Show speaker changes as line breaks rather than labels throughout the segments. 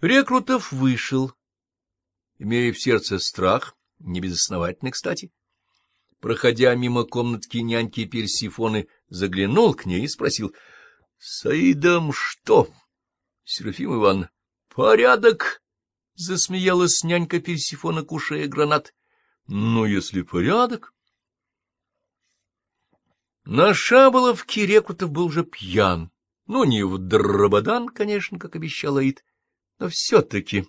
Рекрутов вышел, имея в сердце страх, небезосновательный, кстати. Проходя мимо комнатки няньки Персифоны, заглянул к ней и спросил, — Саидом что? — Серафим Ивановна, — порядок! — засмеялась нянька Персифона, кушая гранат. — Ну, если порядок... На Шаболовке Рекрутов был уже пьян. Ну, не в Драбадан, конечно, как обещал Аид, но все-таки.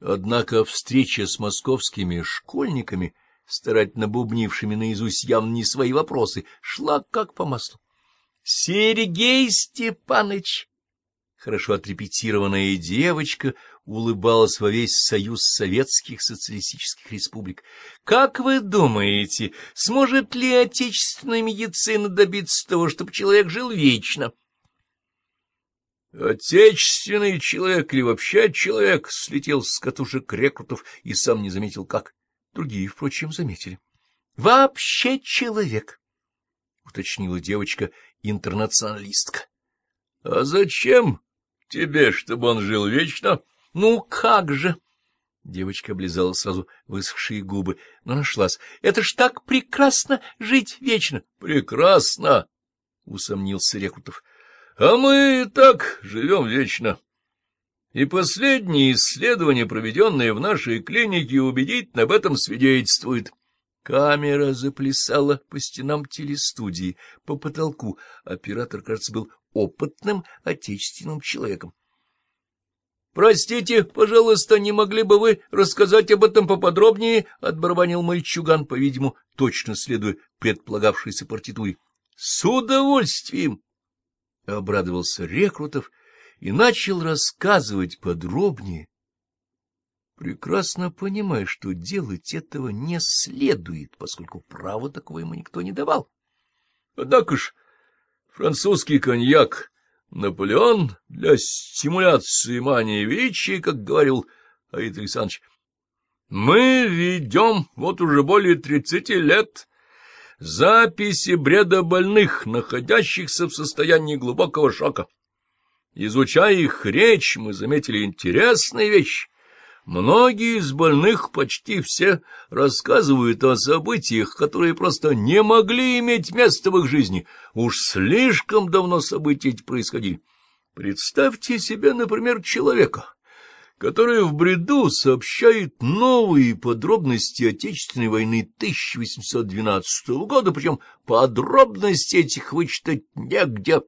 Однако встреча с московскими школьниками, старательно бубнившими наизусть явно не свои вопросы, шла как по маслу. — Сергей Степаныч! Хорошо отрепетированная девочка улыбалась во весь союз советских социалистических республик. — Как вы думаете, сможет ли отечественная медицина добиться того, чтобы человек жил вечно? — Отечественный человек или вообще человек слетел с катушек рекрутов и сам не заметил как. Другие, впрочем, заметили. — Вообще человек, — уточнила девочка-интернационалистка. — А зачем тебе, чтобы он жил вечно? — Ну, как же! Девочка облизала сразу высохшие губы, но нашлась. — Это ж так прекрасно жить вечно! — Прекрасно! — усомнился Рекрутов. А мы так живем вечно. И последние исследования, проведенные в нашей клинике, убедительно об этом свидетельствуют. Камера заплясала по стенам телестудии, по потолку. Оператор, кажется, был опытным отечественным человеком. — Простите, пожалуйста, не могли бы вы рассказать об этом поподробнее? — отбарабанил мальчуган, по-видимому, точно следуя предполагавшейся партитуре. — С удовольствием! Обрадовался Рекрутов и начал рассказывать подробнее, прекрасно понимая, что делать этого не следует, поскольку права такого ему никто не давал. Однако ж французский коньяк Наполеон для стимуляции мании величия, как говорил Аид Александрович, мы ведем вот уже более тридцати лет записи бреда больных, находящихся в состоянии глубокого шока. Изучая их речь, мы заметили интересные вещи. Многие из больных, почти все, рассказывают о событиях, которые просто не могли иметь места в их жизни. Уж слишком давно события происходили. Представьте себе, например, человека, который в бреду сообщает новые подробности Отечественной войны 1812 года, причем подробности этих вычитать негде.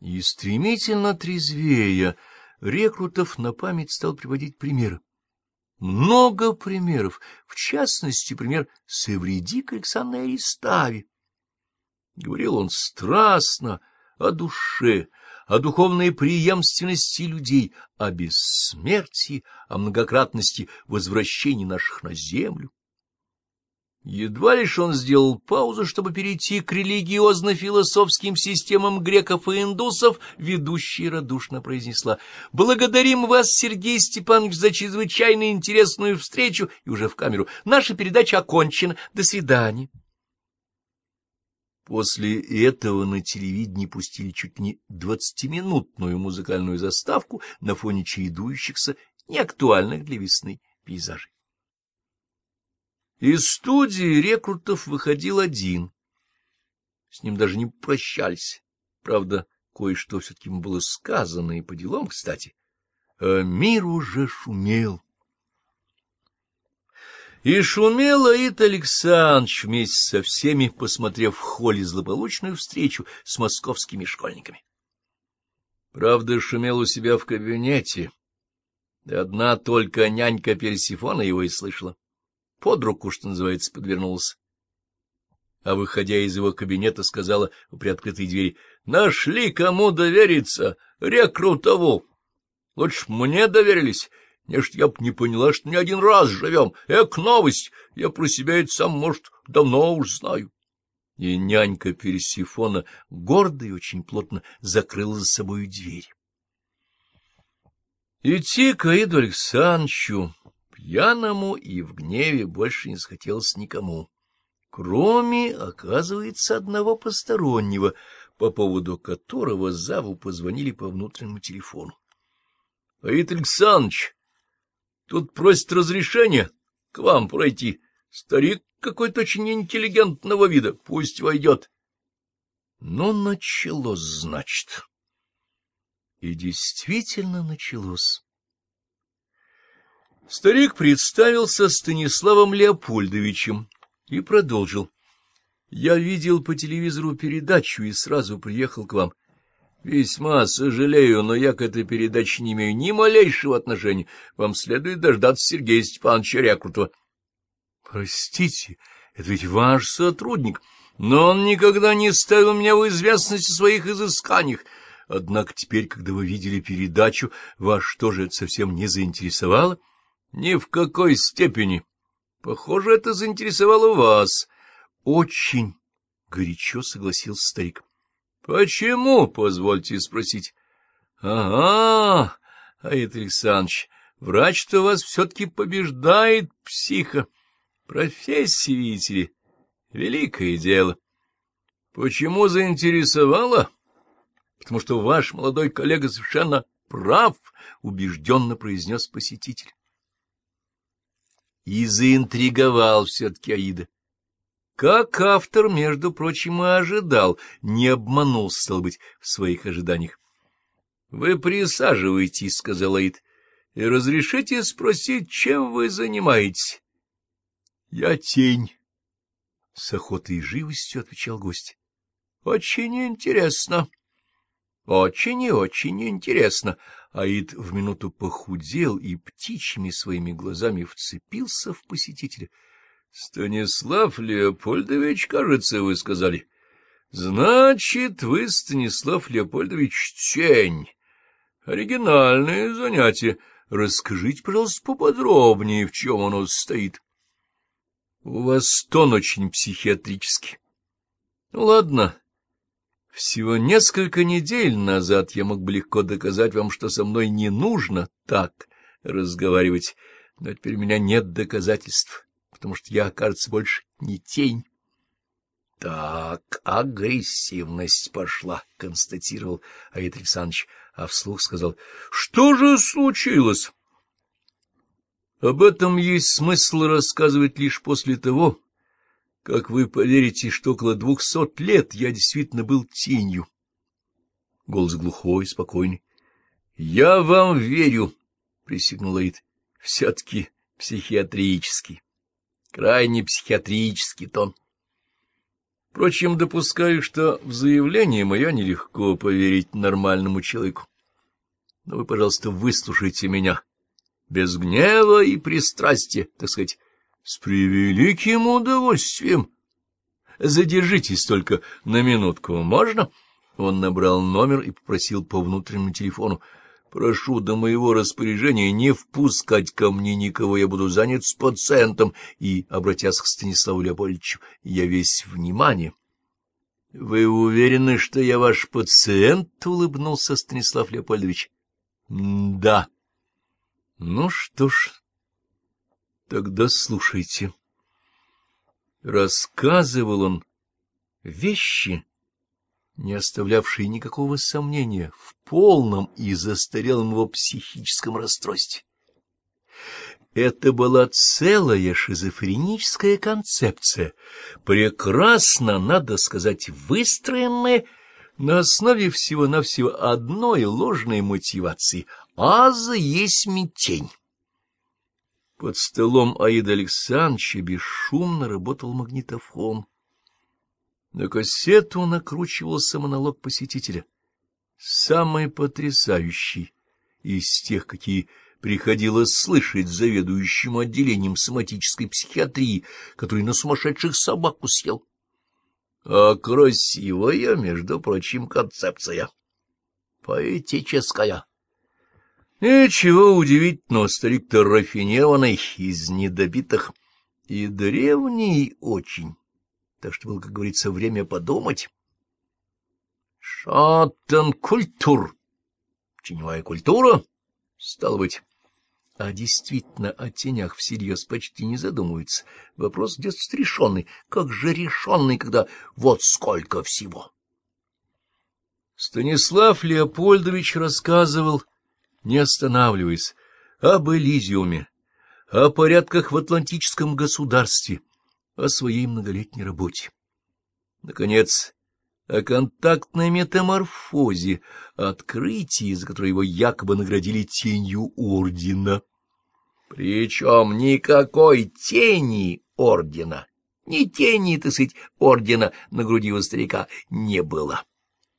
И стремительно трезвея, Рекрутов на память стал приводить примеры. Много примеров, в частности, пример с Эвредик Александрой Аристави. Говорил он страстно, о душе, о духовной преемственности людей, о бессмертии, о многократности возвращений наших на землю. Едва лишь он сделал паузу, чтобы перейти к религиозно-философским системам греков и индусов, ведущая радушно произнесла «Благодарим вас, Сергей Степанович, за чрезвычайно интересную встречу» и уже в камеру «Наша передача окончена. До свидания». После этого на телевидении пустили чуть не двадцатиминутную музыкальную заставку на фоне чередующихся, неактуальных для весны пейзажей. Из студии рекрутов выходил один. С ним даже не прощались. Правда, кое-что все-таки ему было сказано, и по делам, кстати. А мир уже шумел. И шумел Аид Александрович вместе со всеми, посмотрев в холле злополучную встречу с московскими школьниками. Правда, шумел у себя в кабинете. Одна только нянька Персифона его и слышала. Под руку, что называется, подвернулась. А, выходя из его кабинета, сказала у приоткрытой двери, — Нашли кому довериться, рекрутову. Лучше мне доверились. Нечто я б не поняла, что не один раз живем. Эк, новость! Я про себя это сам, может, давно уж знаю. И нянька Персифона гордо и очень плотно закрыла за собой дверь. Идти к Аиду Александровичу, пьяному и в гневе, больше не захотелось никому, кроме, оказывается, одного постороннего, по поводу которого Заву позвонили по внутреннему телефону. — Аид Александрович, тут просит разрешения к вам пройти. Старик какой-то очень интеллигентного вида, пусть войдет. Ну, началось, значит. И действительно началось. Старик представился Станиславом Леопольдовичем и продолжил. Я видел по телевизору передачу и сразу приехал к вам. Весьма сожалею, но я к этой передаче не имею ни малейшего отношения. Вам следует дождаться Сергея Степановича Рекрутова. — Простите, это ведь ваш сотрудник, но он никогда не ставил меня в известность о своих изысканиях. Однако теперь, когда вы видели передачу, вас что же это совсем не заинтересовало? — Ни в какой степени. Похоже, это заинтересовало вас. — Очень, — горячо согласился старик. — Почему, позвольте спросить? — Ага, Аид Александрович, врач-то вас все-таки побеждает, психа. Профессия, видите ли, великое дело. Почему заинтересовало? Потому что ваш молодой коллега совершенно прав, — убежденно произнес посетитель. И заинтриговал все-таки Аида. Как автор, между прочим, и ожидал, не обманул, стал быть, в своих ожиданиях. — Вы присаживайтесь, — сказал Аид, — и разрешите спросить, чем вы занимаетесь. — Я тень, — с охотой и живостью отвечал гость. — Очень интересно. Очень и очень интересно. Аид в минуту похудел и птичьими своими глазами вцепился в посетителя. — Станислав Леопольдович, кажется, вы сказали. — Значит, вы, Станислав Леопольдович, тень. Оригинальное занятие. Расскажите, пожалуйста, поподробнее, в чем оно состоит. — У вас тон очень психиатрический. — Ну, ладно. Всего несколько недель назад я мог бы легко доказать вам, что со мной не нужно так разговаривать, но теперь у меня нет доказательств, потому что я, кажется, больше не тень. — Так, агрессивность пошла, — констатировал Аид Александрович, а вслух сказал. — Что же случилось? — Об этом есть смысл рассказывать лишь после того, как вы поверите, что около двухсот лет я действительно был тенью? Голос глухой, спокойный. — Я вам верю, — присягнул Аид. — Все-таки психиатрический, крайне психиатрический тон. Впрочем, допускаю, что в заявление мое нелегко поверить нормальному человеку. Но вы, пожалуйста, выслушайте меня без гнева и пристрастия, так сказать, с превеликим удовольствием. Задержитесь только на минутку, можно? Он набрал номер и попросил по внутреннему телефону. Прошу до моего распоряжения не впускать ко мне никого, я буду занят с пациентом. И, обратясь к Станиславу Леопольдовичу, я весь внимание. — Вы уверены, что я ваш пациент? — улыбнулся Станислав Леопольдович. — Да. — Ну что ж, Тогда слушайте. Рассказывал он вещи, не оставлявшие никакого сомнения в полном и застарелом его психическом расстройстве. Это была целая шизофреническая концепция, прекрасно, надо сказать, выстроенная на основе всего-навсего одной ложной мотивации — аза есть тень. Под столом Аида Александровича бесшумно работал магнитофон. На кассету накручивался монолог посетителя. Самый потрясающий из тех, какие приходилось слышать заведующему отделением соматической психиатрии, который на сумасшедших собаку съел. А красивая, между прочим, концепция. Поэтическая. Ничего удивительного, старик-то рафинированный, из недобитых, и древний очень, так что было, как говорится, время подумать. Шаттен-культур, теневая культура, стало быть. А действительно, о тенях всерьез почти не задумываются. Вопрос идет решенный. Как же решенный, когда вот сколько всего? Станислав Леопольдович рассказывал не останавливаясь, об Элизиуме, о порядках в Атлантическом государстве, о своей многолетней работе. Наконец, о контактной метаморфозе, открытии, за которое его якобы наградили тенью ордена. Причем никакой тени ордена, ни тени, так сказать, ордена на груди у старика не было.